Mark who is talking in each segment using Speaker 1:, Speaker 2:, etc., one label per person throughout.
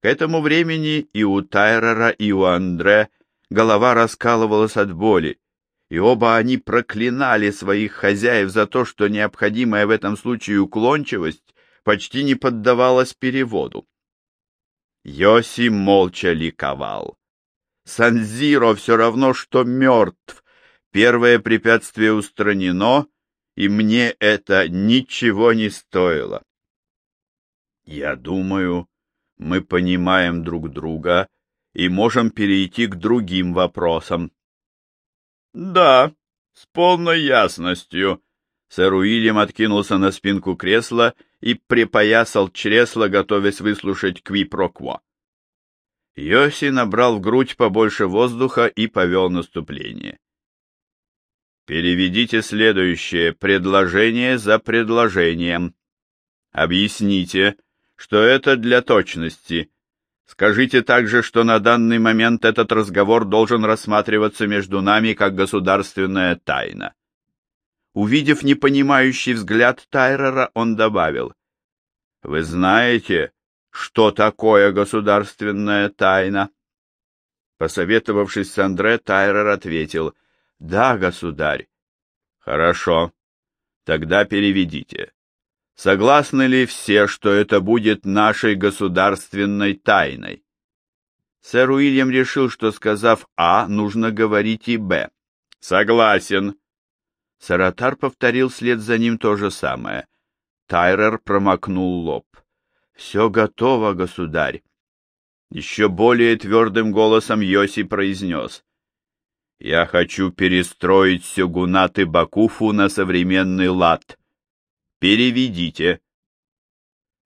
Speaker 1: К этому времени и у Тайрера, и у Андре голова раскалывалась от боли, и оба они проклинали своих хозяев за то, что необходимая в этом случае уклончивость почти не поддавалась переводу. Йоси молча ликовал. Санзиро все равно, что мертв. Первое препятствие устранено, и мне это ничего не стоило. Я думаю, мы понимаем друг друга и можем перейти к другим вопросам. — Да, с полной ясностью. Сэр Уильям откинулся на спинку кресла и припоясал чресло, готовясь выслушать квипрокво. Йоси набрал в грудь побольше воздуха и повел наступление. Переведите следующее предложение за предложением. Объясните, что это для точности. Скажите также, что на данный момент этот разговор должен рассматриваться между нами как государственная тайна. Увидев непонимающий взгляд Тайрера, он добавил, «Вы знаете, что такое государственная тайна?» Посоветовавшись с Андре, Тайрер ответил, «Да, государь». «Хорошо, тогда переведите. Согласны ли все, что это будет нашей государственной тайной? Сэр Уильям решил, что, сказав «А», нужно говорить и «Б». «Согласен». Саратар повторил вслед за ним то же самое. Тайрер промокнул лоб. «Все готово, государь». Еще более твердым голосом Йоси произнес. «Я хочу перестроить сёгунаты Бакуфу на современный лад. Переведите.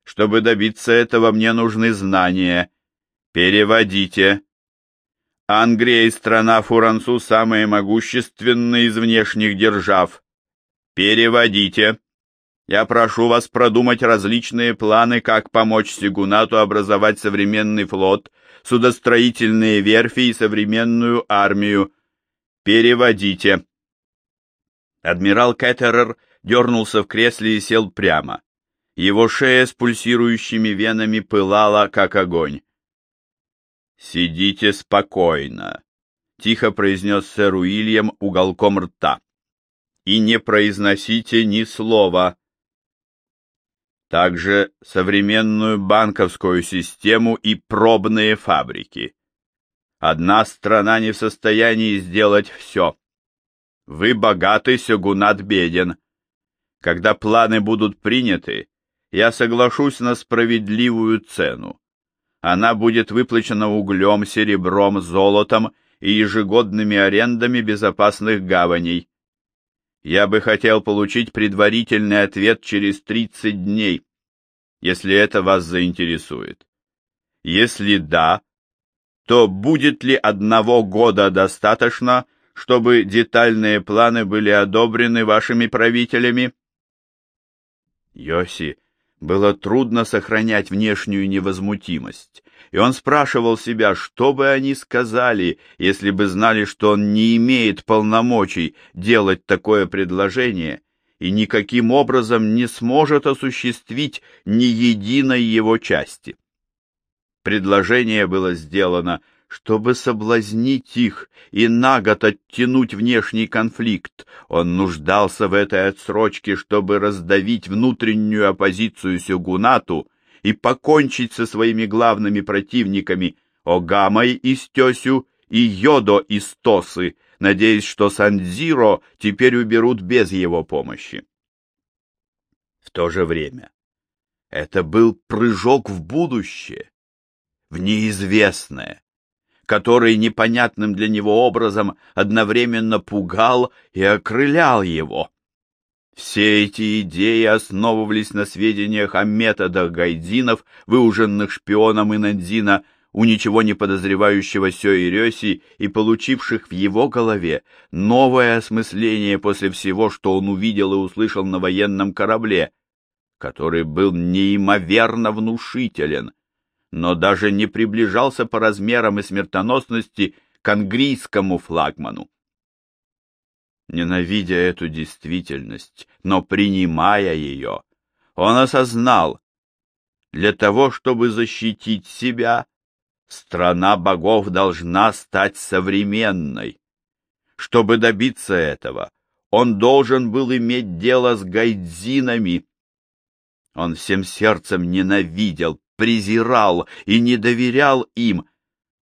Speaker 1: Чтобы добиться этого, мне нужны знания. Переводите. Англия и страна Фурансу самые могущественные из внешних держав. Переводите. Я прошу вас продумать различные планы, как помочь Сигунату образовать современный флот, судостроительные верфи и современную армию. Переводите. Адмирал Кеттерер дернулся в кресле и сел прямо. Его шея с пульсирующими венами пылала, как огонь. «Сидите спокойно», — тихо произнес сэр Уильям уголком рта. «И не произносите ни слова». Также современную банковскую систему и пробные фабрики. Одна страна не в состоянии сделать все. Вы богаты, Сёгунат беден. Когда планы будут приняты, я соглашусь на справедливую цену. Она будет выплачена углем, серебром, золотом и ежегодными арендами безопасных гаваней. Я бы хотел получить предварительный ответ через 30 дней, если это вас заинтересует. Если да, то будет ли одного года достаточно, чтобы детальные планы были одобрены вашими правителями? Йоси было трудно сохранять внешнюю невозмутимость, и он спрашивал себя, что бы они сказали, если бы знали, что он не имеет полномочий делать такое предложение и никаким образом не сможет осуществить ни единой его части. Предложение было сделано чтобы соблазнить их и на год оттянуть внешний конфликт. Он нуждался в этой отсрочке, чтобы раздавить внутреннюю оппозицию Сёгунату и покончить со своими главными противниками Огамой из Тёсю и Йодо из Тосы, надеясь, что Сандзиро теперь уберут без его помощи. В то же время это был прыжок в будущее, в неизвестное, который непонятным для него образом одновременно пугал и окрылял его. Все эти идеи основывались на сведениях о методах гайдзинов, выуженных шпионом Инандзина, у ничего не подозревающего Сёи и получивших в его голове новое осмысление после всего, что он увидел и услышал на военном корабле, который был неимоверно внушителен, но даже не приближался по размерам и смертоносности к английскому флагману. Ненавидя эту действительность, но принимая ее, он осознал, Для того, чтобы защитить себя, страна богов должна стать современной. Чтобы добиться этого, он должен был иметь дело с гайдзинами. Он всем сердцем ненавидел, презирал и не доверял им,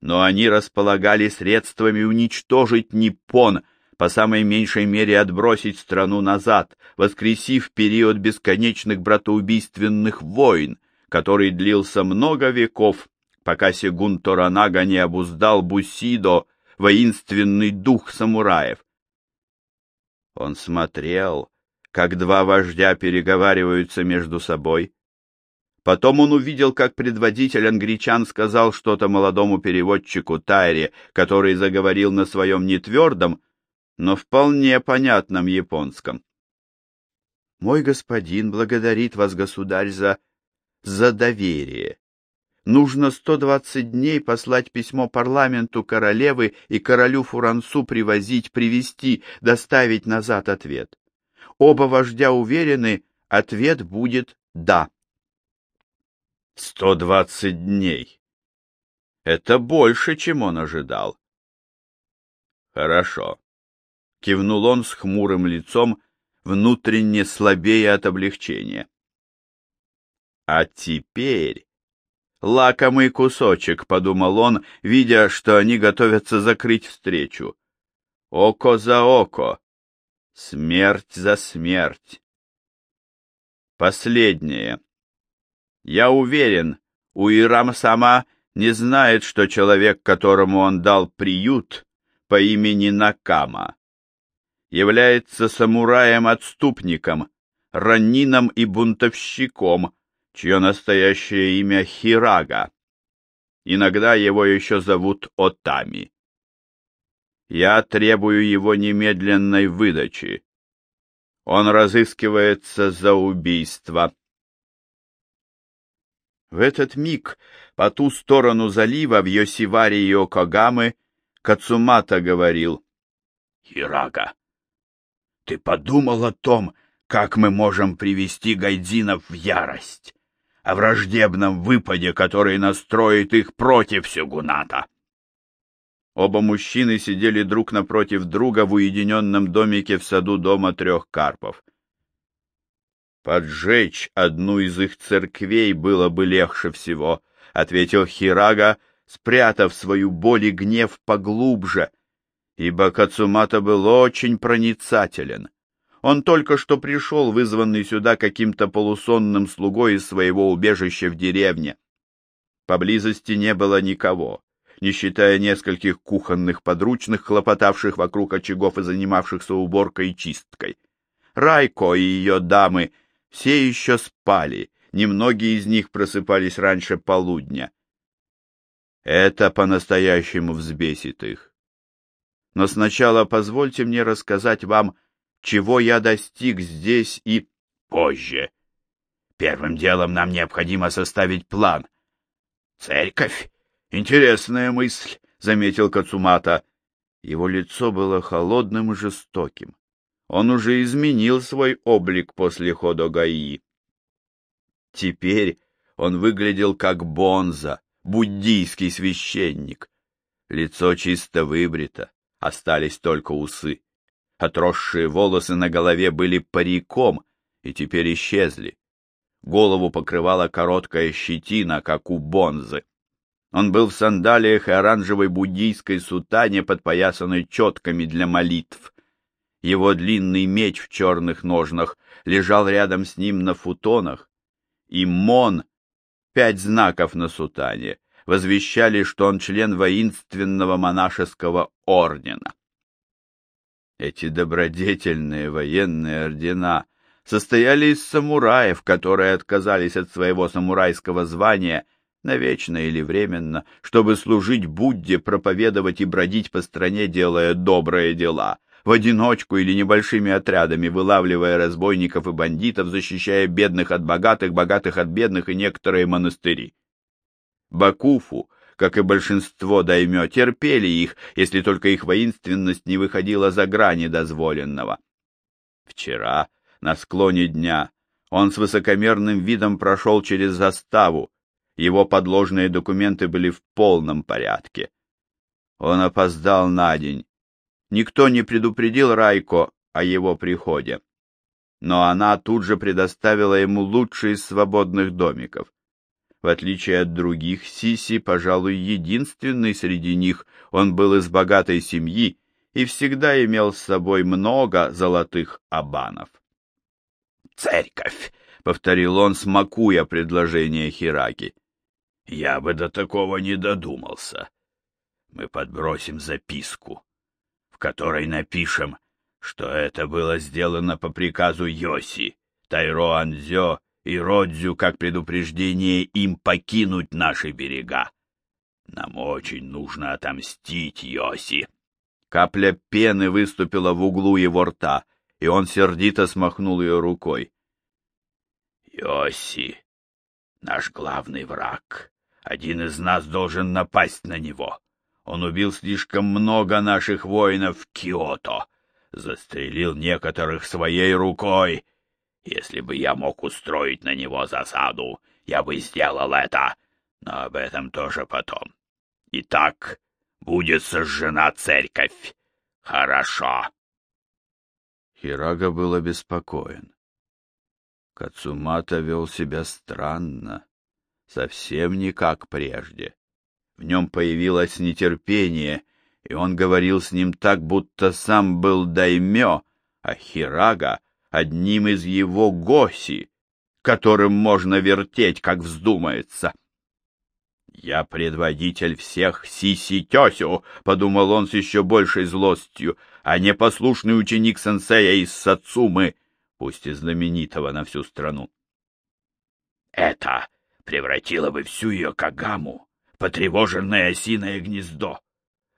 Speaker 1: но они располагали средствами уничтожить Ниппон, по самой меньшей мере отбросить страну назад, воскресив период бесконечных братоубийственных войн, который длился много веков, пока Сегун Торанага не обуздал Бусидо, воинственный дух самураев. Он смотрел, как два вождя переговариваются между собой. Потом он увидел, как предводитель англичан сказал что-то молодому переводчику Тайре, который заговорил на своем нетвердом, но вполне понятном японском. «Мой господин благодарит вас, государь, за... за доверие нужно 120 дней послать письмо парламенту королевы и королю Фурансу привозить, привести, доставить назад ответ. Оба вождя уверены, ответ будет «да». 120 дней. Это больше, чем он ожидал. Хорошо. Кивнул он с хмурым лицом, внутренне слабее от облегчения. А теперь Лакомый кусочек, — подумал он, видя, что они готовятся закрыть встречу. Око за око. Смерть за смерть. Последнее. Я уверен, Уирам сама не знает, что человек, которому он дал приют по имени Накама, является самураем-отступником, ранином и бунтовщиком, чье настоящее имя Хирага. Иногда его еще зовут Отами. Я требую его немедленной выдачи. Он разыскивается за убийство. В этот миг по ту сторону залива в Йосиваре и Окагамы Кацумата говорил. — Хирага, ты подумал о том, как мы можем привести гайдзинов в ярость? о враждебном выпаде, который настроит их против Сюгуната. Оба мужчины сидели друг напротив друга в уединенном домике в саду дома трех карпов. «Поджечь одну из их церквей было бы легче всего», — ответил Хирага, спрятав свою боль и гнев поглубже, ибо Кацумата был очень проницателен. Он только что пришел, вызванный сюда каким-то полусонным слугой из своего убежища в деревне. Поблизости не было никого, не считая нескольких кухонных подручных, хлопотавших вокруг очагов и занимавшихся уборкой и чисткой. Райко и ее дамы все еще спали, немногие из них просыпались раньше полудня. Это по-настоящему взбесит их. Но сначала позвольте мне рассказать вам чего я достиг здесь и позже. Первым делом нам необходимо составить план. Церковь? Интересная мысль, — заметил Кацумата. Его лицо было холодным и жестоким. Он уже изменил свой облик после хода Гаи. Теперь он выглядел как бонза, буддийский священник. Лицо чисто выбрито, остались только усы. Отросшие волосы на голове были париком и теперь исчезли. Голову покрывала короткая щетина, как у бонзы. Он был в сандалиях и оранжевой буддийской сутане, подпоясанной четками для молитв. Его длинный меч в черных ножнах лежал рядом с ним на футонах, и мон, пять знаков на сутане, возвещали, что он член воинственного монашеского ордена. Эти добродетельные военные ордена состояли из самураев, которые отказались от своего самурайского звания навечно или временно, чтобы служить Будде, проповедовать и бродить по стране, делая добрые дела, в одиночку или небольшими отрядами, вылавливая разбойников и бандитов, защищая бедных от богатых, богатых от бедных и некоторые монастыри. Бакуфу как и большинство даймё, терпели их, если только их воинственность не выходила за грани дозволенного. Вчера, на склоне дня, Он с высокомерным видом прошел через заставу. Его подложные документы были в полном порядке. Он опоздал на день. Никто не предупредил Райко о его приходе. Но она тут же предоставила ему лучший из свободных домиков. В отличие от других, Сиси, пожалуй, единственный среди них, он был из богатой семьи и всегда имел с собой много золотых абанов.
Speaker 2: «Церковь!»
Speaker 1: — повторил он, смакуя предложение Хираки.
Speaker 2: «Я бы до такого не додумался. Мы подбросим записку, которой напишем, что это было сделано по приказу Йоси, Тайро Анзё и Родзю как предупреждение им покинуть наши берега. Нам очень нужно отомстить Йоси».
Speaker 1: Капля пены выступила в углу его рта — и он сердито смахнул ее рукой.
Speaker 2: «Йоси, наш главный враг. Один из нас должен напасть на него. Он убил слишком много наших воинов в Киото, застрелил некоторых своей рукой. Если бы я мог устроить на него засаду, я бы сделал это, но об этом тоже потом. Итак, будет сожжена церковь. Хорошо.
Speaker 1: Хирага был обеспокоен. Кацумата вел себя странно, совсем не как прежде. В нем появилось нетерпение, и он говорил с ним так, будто сам был даймё, а Хирага — одним из его госи, которым можно вертеть, как вздумается. «Я предводитель всех Сиси-тёсю», — подумал он с еще большей злостью, а не послушный ученик сенсея из Сацумы, пусть и знаменитого на всю страну.
Speaker 2: «Это превратило бы всю ее Кагаму потревоженное осиное гнездо.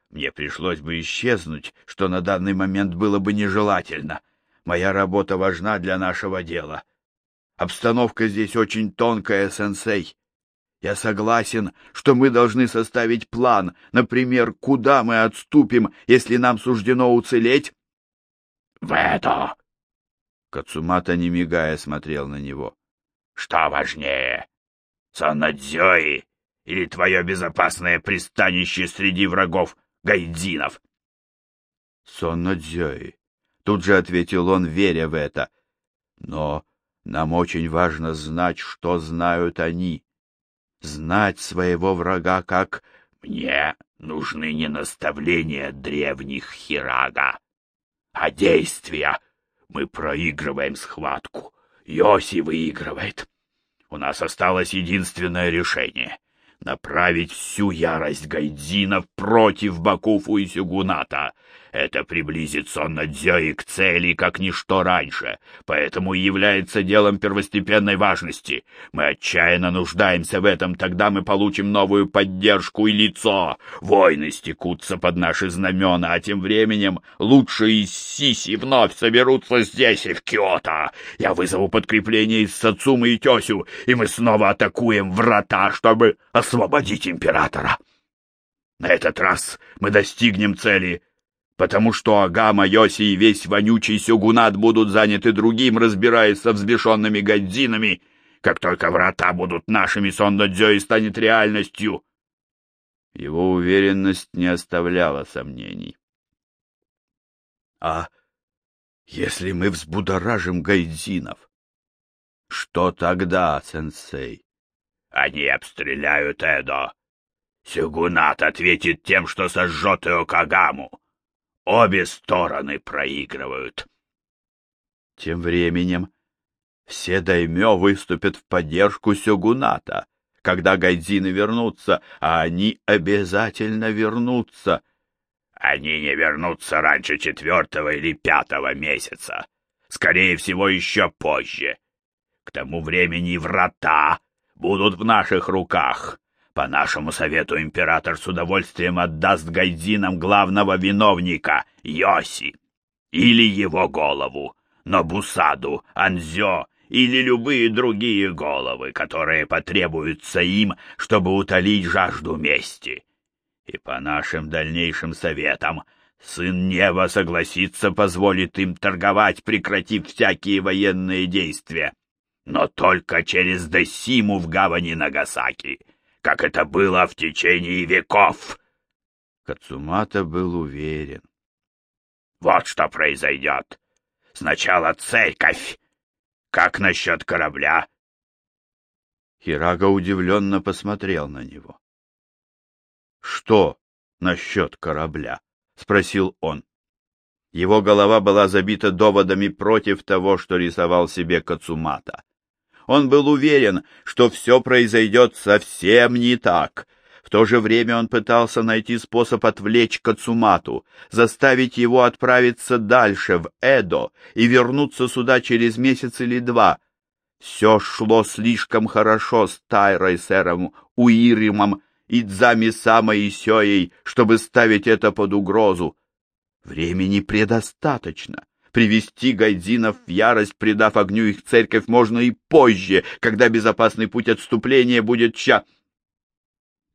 Speaker 2: Мне пришлось бы исчезнуть, что на данный момент было бы нежелательно. Моя работа важна для нашего дела. Обстановка здесь очень тонкая, сенсей». Я согласен, что мы должны составить план, например, куда мы отступим, если нам суждено уцелеть. — В это! Кацумата, не мигая, смотрел на него. — Что важнее, Сонадзёи или твое безопасное пристанище среди врагов гайдзинов?
Speaker 1: — Сонадзёи, — тут же ответил он, веря в это. — Но нам очень важно знать, что знают они знать своего врага как
Speaker 2: «Мне нужны не наставления древних Хирага, а действия. Мы проигрываем схватку. Йоси выигрывает. У нас осталось единственное решение — направить всю ярость Гайдзина против Бакуфу и Сюгуната. Это приблизит Соннадзёи к цели, как ничто раньше, поэтому является делом первостепенной важности. Мы отчаянно нуждаемся в этом, тогда мы получим новую поддержку и лицо. Войны стекутся под наши знамена, а тем временем лучшие из Сиси вновь соберутся здесь и в Киото. Я вызову подкрепление из Сацумы и Тёсю, и мы снова атакуем врата, чтобы освободить императора. На этот раз мы достигнем цели — потому что Агама, Йоси и весь вонючий сюгунат будут заняты другим, разбираясь со взбешенными гадзинами. Как только врата будут нашими, Сондо-дзё и станет реальностью.
Speaker 1: Его уверенность не оставляла сомнений. — А если мы взбудоражим гайдзинов? Что тогда, сенсей?
Speaker 2: — Они обстреляют Эдо. Сюгунат ответит тем, что сожжет Иокагаму. Обе стороны проигрывают.
Speaker 1: Тем временем все даймё выступят в поддержку Сёгуната, когда гайдзины вернутся, а они обязательно вернутся.
Speaker 2: Они не вернутся раньше четвертого или пятого месяца. Скорее всего, еще позже. К тому времени врата будут в наших руках. По нашему совету император с удовольствием отдаст гайдзинам главного виновника, Йоси, или его голову, Нобусаду, Анзё или любые другие головы, которые потребуются им, чтобы утолить жажду мести. И по нашим дальнейшим советам сын неба согласится позволит им торговать, прекратив всякие военные действия. но только через Десиму в гавани Нагасаки, как это было в течение веков.
Speaker 1: Кацумата был уверен.
Speaker 2: Вот что произойдет. Сначала церковь. Как насчет корабля?
Speaker 1: Хирага удивленно посмотрел на него. — Что насчет корабля? — спросил он. Его голова была забита доводами против того, что рисовал себе Кацумата. Он был уверен, что все произойдет совсем не так. В то же время он пытался найти способ отвлечь Кацумату, заставить его отправиться дальше, в Эдо, и вернуться сюда через месяц или два. Все шло слишком хорошо с Тайрой, сэром Уиримом и Дзами Самой и Сёей, чтобы ставить это под угрозу. Времени предостаточно. Привести гайдзинов в ярость, придав огню их церковь, можно и позже, когда безопасный путь отступления будет ча...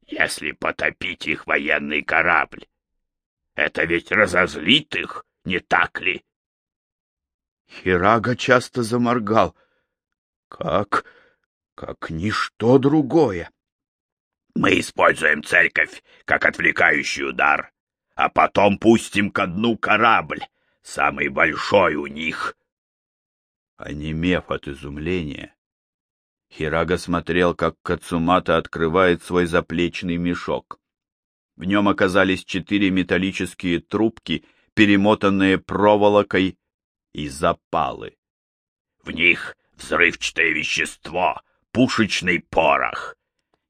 Speaker 2: Если потопить их военный корабль, это ведь разозлит их, не так ли?
Speaker 1: Хирага часто заморгал. Как... как ничто другое.
Speaker 2: Мы используем церковь как отвлекающий удар а потом пустим ко дну корабль, самый большой у них.
Speaker 1: Онемев от изумления, Хирага смотрел, как Кацумата открывает свой заплечный мешок. В нем оказались четыре металлические трубки, перемотанные проволокой, и запалы.
Speaker 2: В них взрывчатое вещество, пушечный порох.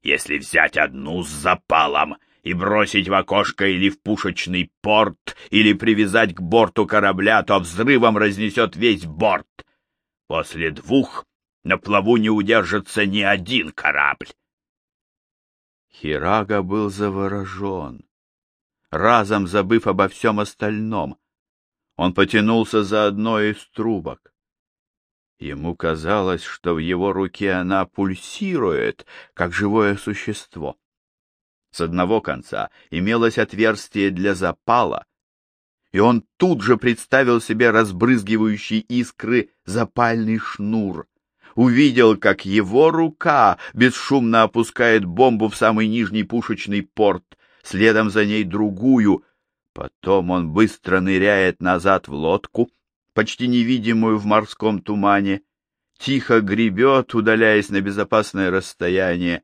Speaker 2: Если взять одну с запалом и бросить в окошко или в пушечный порт, или привязать к борту корабля, то взрывом разнесет весь борт. После двух на плаву не удержится ни один корабль.
Speaker 1: Хирага был заворожен, разом забыв обо всем остальном. Он потянулся за одной из трубок. Ему казалось, что в его руке она пульсирует, как живое существо. С одного конца имелось отверстие для запала, и он тут же представил себе разбрызгивающий искры запальный шнур. Увидел, как его рука бесшумно опускает бомбу в самый нижний пушечный порт, следом за ней другую. Потом он быстро ныряет назад в лодку, почти невидимую в морском тумане, тихо гребет, удаляясь на безопасное расстояние,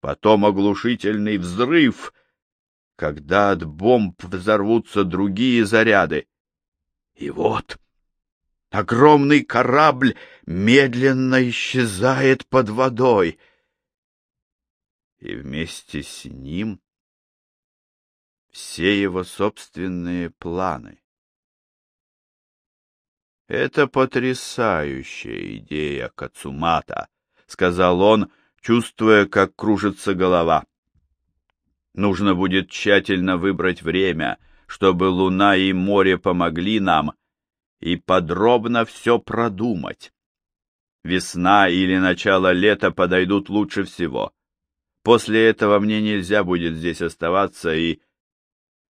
Speaker 1: потом оглушительный взрыв, когда от бомб взорвутся другие заряды. И вот огромный корабль медленно исчезает под водой, и вместе с ним все его собственные планы. «Это потрясающая идея Кацумата», — сказал он, чувствуя, как кружится голова. Нужно будет тщательно выбрать время, чтобы луна и море помогли нам, и подробно все продумать. Весна или начало лета подойдут лучше всего. После этого мне нельзя будет здесь оставаться, и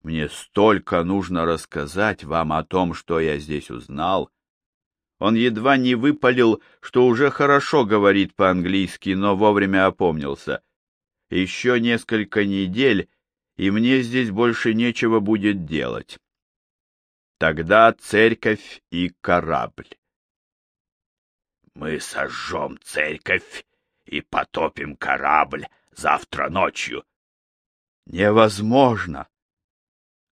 Speaker 1: мне столько нужно рассказать вам о том, что я здесь узнал, он едва не выпалил, что уже хорошо говорит по-английски, но вовремя опомнился. Еще несколько недель, и мне здесь больше нечего будет делать. Тогда церковь и корабль.
Speaker 2: Мы сожжем церковь и потопим корабль завтра ночью.
Speaker 1: Невозможно.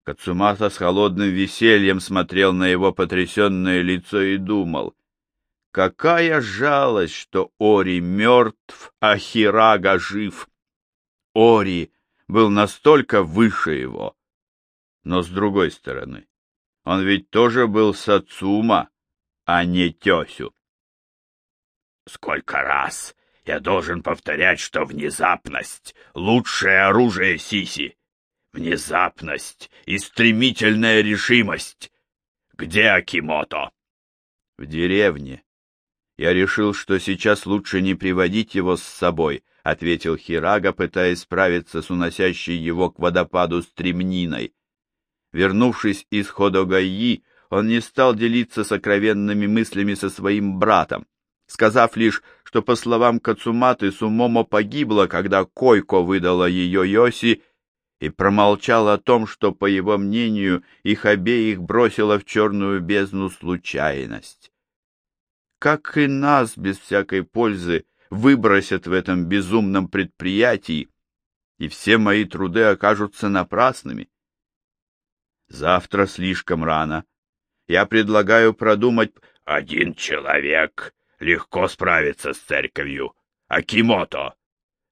Speaker 1: Кацумата с холодным весельем смотрел на его потрясенное лицо и думал, какая жалость, что Ори мертв, а Хирага жив. Ори был настолько выше его. Но с другой стороны, он ведь тоже был Сацума, а не Тесю.
Speaker 2: Сколько раз я должен повторять, что внезапность — лучшее оружие Сиси. Внезапность и стремительная решимость. Где Акимото?
Speaker 1: В деревне. Я решил, что сейчас лучше не приводить его с собой, ответил Хирага, пытаясь справиться с уносящей его к водопаду стремниной. Вернувшись из Ходогаи, он не стал делиться сокровенными мыслями со своим братом, сказав лишь, что, по словам Кацуматы, Сумомо погибла, когда Койко выдала ее Йоси, и промолчал о том, что, по его мнению, их обеих бросила в черную бездну случайность. Как и нас без всякой пользы выбросят в этом безумном предприятии, и все мои труды окажутся напрасными. Завтра слишком рано. Я предлагаю продумать...
Speaker 2: Один человек легко справится с церковью. Акимото.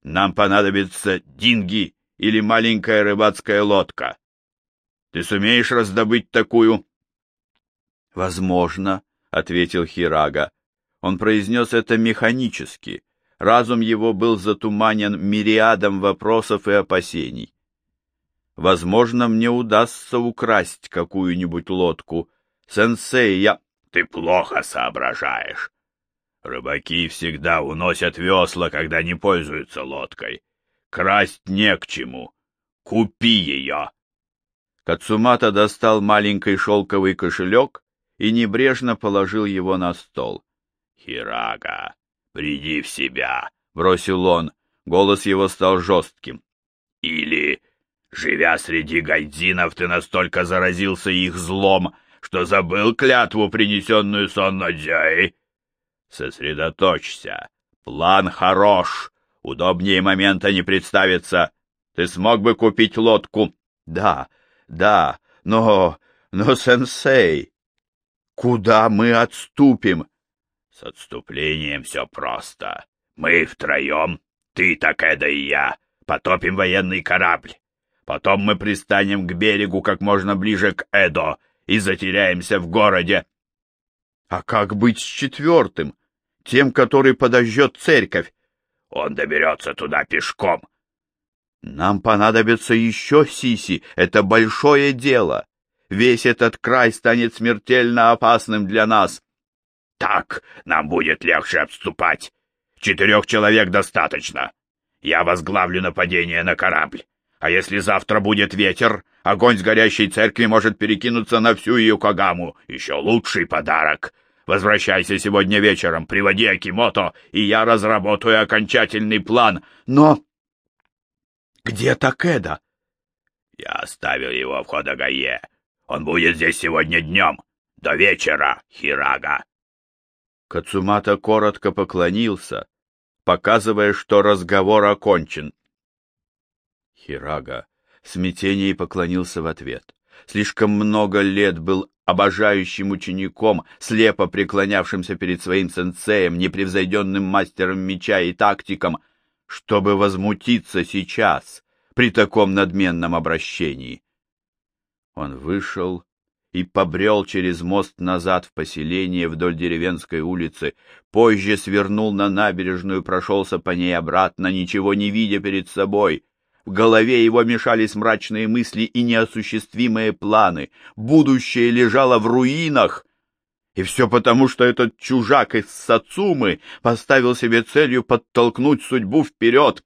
Speaker 1: Нам понадобится динги или маленькая рыбацкая лодка. Ты сумеешь раздобыть такую? — Возможно, — ответил Хирага. Он произнес это механически. Разум его был затуманен мириадом вопросов и опасений. Возможно, мне удастся украсть какую-нибудь лодку. Сенсей, я...
Speaker 2: Ты плохо соображаешь. Рыбаки всегда уносят весла, когда не пользуются лодкой. Красть не к чему. Купи ее.
Speaker 1: Кацумата достал маленький шелковый кошелек и небрежно положил его на стол.
Speaker 2: «Хирага, приди в себя», —
Speaker 1: бросил он. Голос его стал жестким.
Speaker 2: «Или, живя среди гайдзинов, ты настолько заразился их злом, что забыл клятву, принесенную Соннодзяй?» «Сосредоточься. План хорош. Удобнее момента не представится. Ты смог бы купить лодку?» «Да, да, но... но, сенсей, куда мы отступим?» С отступлением все просто. Мы втроем, ты, Такеда и я, потопим военный корабль. Потом мы пристанем к берегу как можно ближе к Эдо и затеряемся в городе.
Speaker 1: А как быть с четвертым, тем, который подожжет церковь?
Speaker 2: Он доберется туда пешком.
Speaker 1: Нам понадобится еще Сиси, это большое дело. Весь этот край станет смертельно опасным для нас.
Speaker 2: Так нам будет легче отступать. Четырех человек достаточно. Я возглавлю нападение на корабль. А если завтра будет ветер, огонь с горящей церкви может перекинуться на всю Юкогаму. Еще лучший подарок. Возвращайся сегодня вечером, приводи Акимото, и я разработаю окончательный план. Но...
Speaker 1: Где Такеда?
Speaker 2: Я оставил его в Ходагае. Он будет здесь сегодня днем. До вечера, Хирага.
Speaker 1: Кацумата коротко поклонился, показывая, что разговор окончен. Хирага в смятении поклонился в ответ. Слишком много лет был обожающим учеником, слепо преклонявшимся перед своим сенсеем, непревзойденным мастером меча и тактиком, чтобы возмутиться сейчас при таком надменном обращении. Он вышел и побрел через мост назад в поселение вдоль деревенской улицы, позже свернул на набережную, прошелся по ней обратно, ничего не видя перед собой. В голове его мешались мрачные мысли и неосуществимые планы. Будущее лежало в руинах. И все потому, что этот чужак из Сацумы поставил себе целью подтолкнуть судьбу вперед.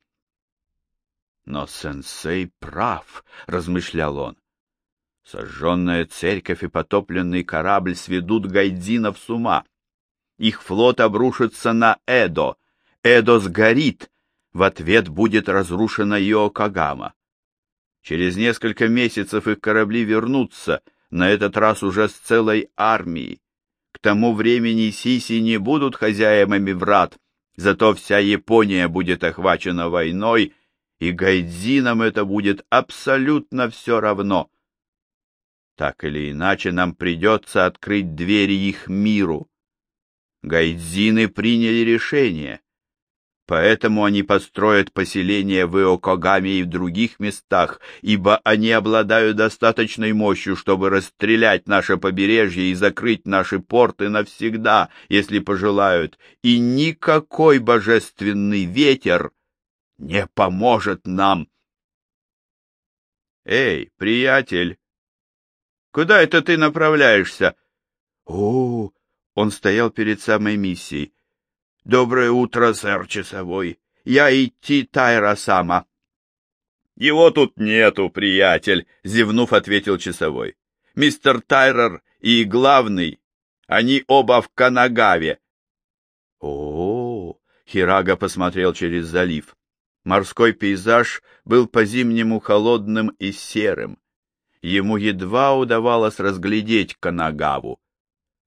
Speaker 1: Но сенсей прав, — размышлял он. Сожженная церковь и потопленный корабль сведут гайдзинов с ума. Их флот обрушится на Эдо. Эдо сгорит. В ответ будет разрушена Йокогама. Через несколько месяцев их корабли вернутся, на этот раз уже с целой армией. К тому времени Сиси не будут хозяевами врат, зато вся Япония будет охвачена войной, и гайдзинам это будет абсолютно все равно — так или иначе, нам придется открыть двери их миру. Гайдзины приняли решение, поэтому они построят поселения в Иокогаме и в других местах, ибо они обладают достаточной мощью, чтобы расстрелять наше побережье и закрыть наши порты навсегда, если пожелают, и никакой божественный ветер не поможет нам. Эй, приятель! Куда это ты направляешься? О, он стоял перед самой миссией. Доброе утро, сэр часовой. Я идти Тайра сама. Его тут нету, приятель, зевнув, ответил часовой. Мистер Тайрер и главный, они оба в Канагаве. О, Хирага посмотрел через залив. Морской пейзаж был по-зимнему холодным и серым. Ему едва удавалось разглядеть Канагаву.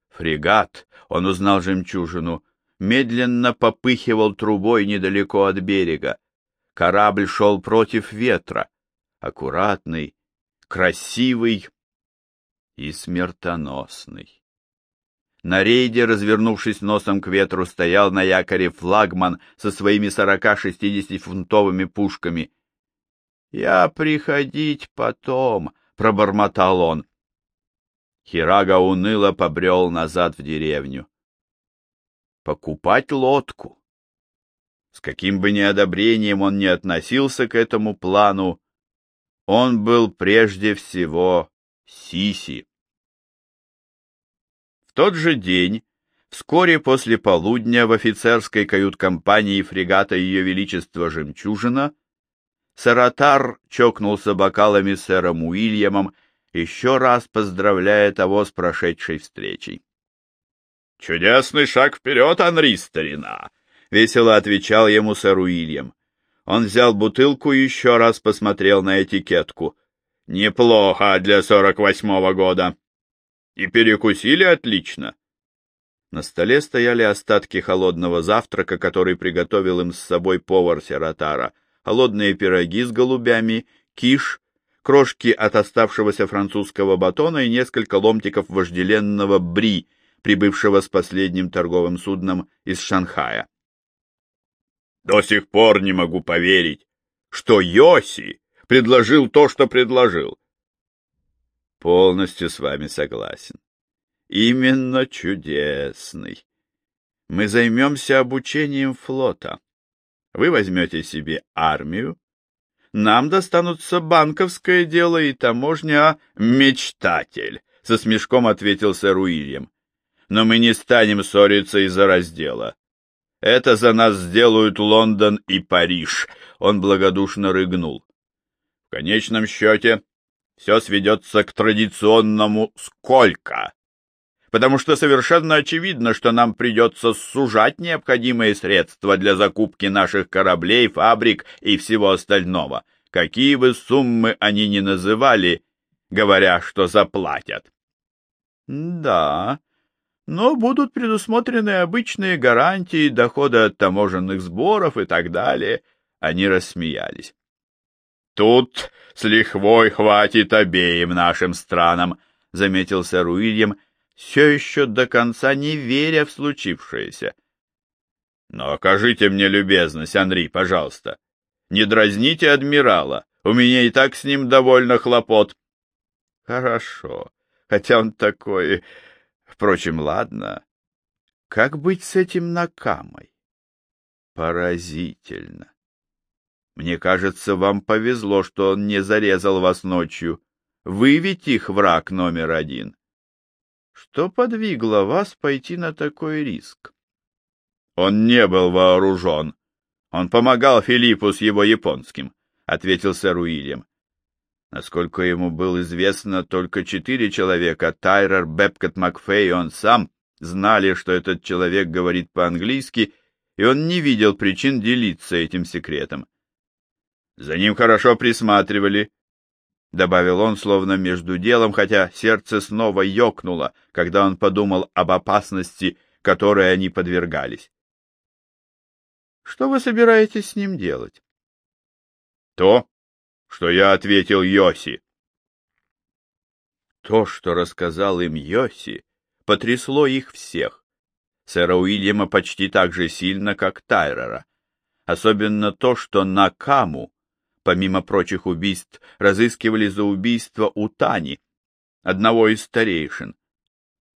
Speaker 1: Фрегат, он узнал жемчужину, медленно попыхивал трубой недалеко от берега. Корабль шел против ветра, аккуратный, красивый и смертоносный. На рейде, развернувшись носом к ветру, стоял на якоре флагман со своими сорока-шестидесятифунтовыми пушками. — Я приходить потом, — пробормотал он. Хирага уныло побрел назад в деревню. Покупать лодку. С каким бы неодобрением он ни относился к этому плану, он был прежде всего Сиси. В тот же день, вскоре после полудня, в офицерской кают-компании фрегата Ее Величества «Жемчужина» Саратар чокнулся бокалами сэром Уильямом, еще раз поздравляя того с прошедшей встречей.
Speaker 2: «Чудесный шаг вперед, Анри, старина!»
Speaker 1: — весело отвечал ему сэр Уильям. Он взял бутылку и еще раз посмотрел на этикетку.
Speaker 2: Неплохо для сорок восьмого года. И перекусили отлично.
Speaker 1: На столе стояли остатки холодного завтрака, который приготовил им с собой повар Сератара, холодные пироги с голубями, киш, крошки от оставшегося французского батона и несколько ломтиков вожделенного бри, прибывшего с последним торговым судном из Шанхая.
Speaker 2: До сих пор не могу поверить, что Йоси предложил то, что предложил.
Speaker 1: Полностью с вами согласен. Именно чудесный. Мы займемся обучением флота. Вы возьмете себе армию. Нам достанутся банковское дело и таможня «Мечтатель», — со смешком ответил сэр Уильям. Но мы не станем ссориться из-за раздела. Это за нас сделают Лондон и Париж. Он благодушно рыгнул. В конечном счете, все сведется к традиционному «сколько», потому что совершенно очевидно, что нам придется сужать необходимые средства для закупки наших кораблей, фабрик и всего остального, какие бы суммы они ни называли, говоря, что заплатят. — Да, но будут предусмотрены обычные гарантии дохода от таможенных сборов и так далее. Они рассмеялись.
Speaker 2: Тут с лихвой хватит обеим нашим странам, заметил сэр Уильям, все еще до конца не веря в случившееся. Но окажите мне любезность, Анри, пожалуйста. Не дразните адмирала, у меня и так с ним довольно хлопот.
Speaker 1: Хорошо, хотя он такой Впрочем, ладно. Как быть с этим Накамой? Поразительно. Мне кажется, вам повезло, что он не зарезал вас ночью. Вы ведь их враг номер один. Что подвигло вас пойти на такой риск?
Speaker 2: Он не был вооружен. Он помогал Филиппу с его японским, — ответил сэр Уильям.
Speaker 1: Насколько ему было известно, только четыре человека, Тайрер, Бепкот, Макфей и он сам, знали, что этот человек говорит по-английски, и он не видел причин делиться этим секретом.
Speaker 2: За ним хорошо присматривали, — добавил он, словно между делом, хотя сердце снова ёкнуло, когда он подумал об опасности, которой они подвергались.
Speaker 1: — Что вы собираетесь с ним делать?
Speaker 2: — То, что я ответил Йоси.
Speaker 1: То, что рассказал им Йоси, потрясло их всех. Сэра Уильяма почти так же сильно, как Тайрера. Особенно то, что Накаму, помимо прочих убийств, разыскивали за убийство у Тани, одного из старейшин.